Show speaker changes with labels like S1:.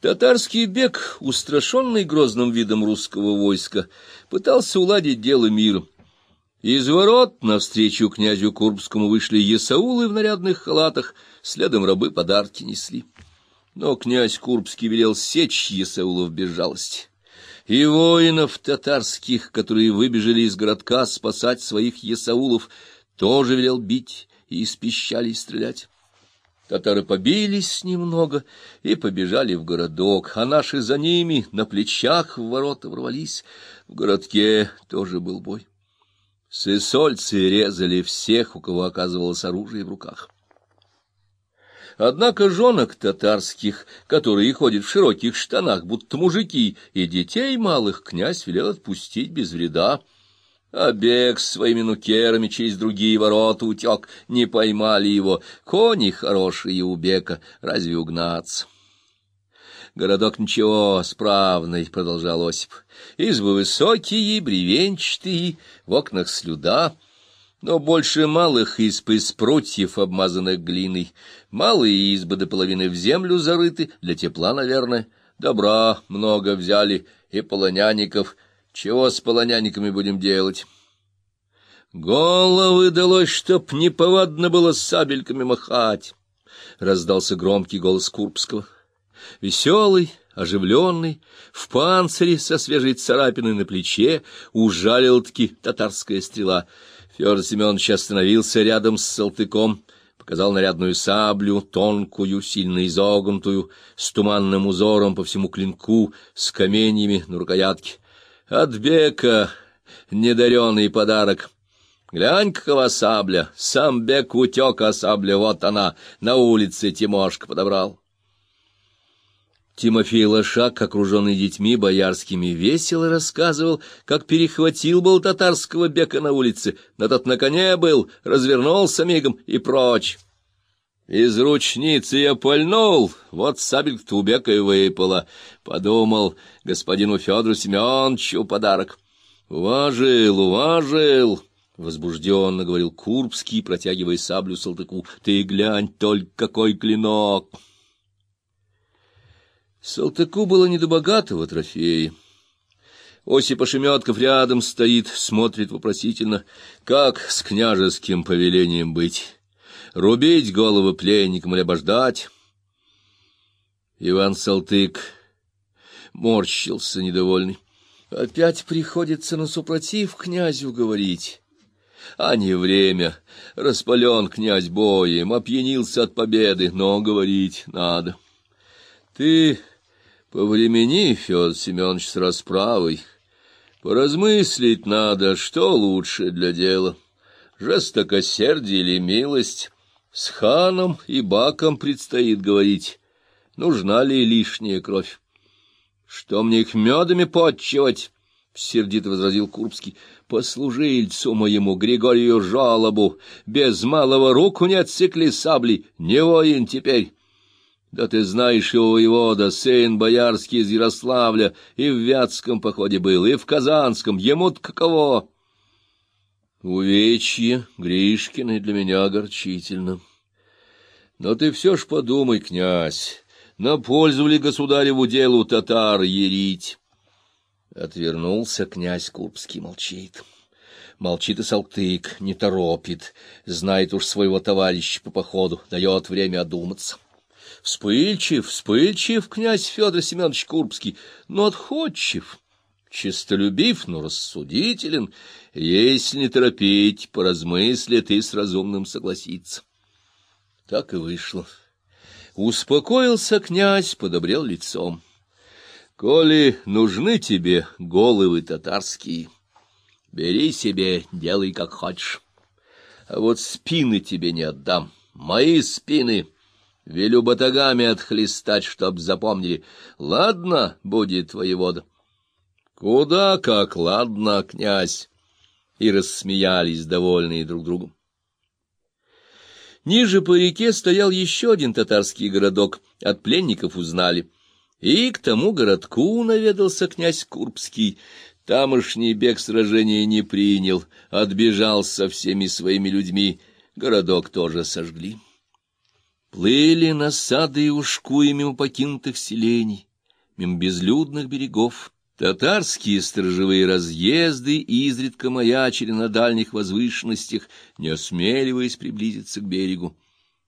S1: Татарский бег, устрашенный грозным видом русского войска, пытался уладить дело миром. Из ворот навстречу князю Курбскому вышли есаулы в нарядных халатах, следом рабы подарки несли. Но князь Курбский велел сечь есаулов без жалости. И воинов татарских, которые выбежали из городка спасать своих есаулов, тоже велел бить и из пищалей стрелять. Татары побились немного и побежали в городок, а наши за ними на плечах в ворота ворвались. В городке тоже был бой. Сысольцы резали всех, у кого оказывалось оружие в руках. Однако женок татарских, которые ходят в широких штанах, будто мужики, и детей малых князь велел отпустить без вреда. А бег с своими нукерами через другие ворота утек, не поймали его. Кони хорошие у бека, разве угнаться? Городок ничего, справный, — продолжал Осип. Избы высокие, бревенчатые, в окнах слюда, но больше малых изб из прутьев, обмазанных глиной. Малые избы до половины в землю зарыты, для тепла, наверное. Добра много взяли, и полоняников. Чего с полоняниками будем делать? Головы далось, чтоб неповадно было сабельками махать, — раздался громкий голос Курбского веселый, оживленный, в панцире со свежей царапиной на плече, ужалил-таки татарская стрела. Федор Семенович остановился рядом с Салтыком, показал нарядную саблю, тонкую, сильно изогнутую, с туманным узором по всему клинку, с каменьями на рукоятке. От бека недаренный подарок. Глянь, какова сабля! Сам бек утек, а сабля вот она, на улице Тимошка подобрал. Тимофей Лошак, окруженный детьми боярскими, весело рассказывал, как перехватил был татарского бека на улице, на тот на коне был, развернулся мигом и прочь. Из ручницы я пальнул, вот сабелька-то у бека и выпала. Подумал господину Федору Семеновичу подарок. Уважил, уважил, — возбужденно говорил Курбский, протягивая саблю Салтыку. — Ты глянь только, какой клинок! Салтыку было не до богатого трофея. Осип Ошеметков рядом стоит, смотрит вопросительно, как с княжеским повелением быть, рубить головы пленникам или обождать. Иван Салтык морщился недовольный. Опять приходится на супротив князю говорить. А не время. Распален князь боем, опьянился от победы, но говорить надо. Ты Повремени, Федор Семенович, с расправой. Поразмыслить надо, что лучше для дела. Жестокосердие или милость? С ханом и баком предстоит говорить, нужна ли лишняя кровь. Что мне их медами подчивать? — сердито возразил Курбский. — Послужильцу моему Григорию жалобу без малого руку не отсекли сабли, не воин теперь. Да ты знаешь его, воевода, сын боярский из Ярославля, и в Вятском походе был, и в Казанском, ему-то каково? Увечье Гришкины для меня огорчительно. Но ты все ж подумай, князь, на пользу ли государеву делу татар ерить? Отвернулся князь Курбский, молчит. Молчит и Салтык, не торопит, знает уж своего товарища по походу, дает время одуматься. Вспыльчив, вспыльчив князь Федор Семенович Курбский, но отходчив, честолюбив, но рассудителен, если не торопить, поразмыслит и с разумным согласиться. Так и вышло. Успокоился князь, подобрел лицом. Коли нужны тебе головы татарские, бери себе, делай как хочешь. А вот спины тебе не отдам, мои спины — Велю батагами отхлестать, чтоб запомнили. Ладно, будет воевода. Куда как ладно, князь. И рассмеялись, довольные друг другом. Ниже по реке стоял еще один татарский городок, от пленников узнали. И к тому городку наведался князь Курбский. Тамошний бег сражения не принял, отбежал со всеми своими людьми. Городок тоже сожгли. Плыли насады и ушкуи мимо покинутых селений, мимо безлюдных берегов. Татарские сторожевые разъезды изредка маячили на дальних возвышенностях, не осмеливаясь приблизиться к берегу.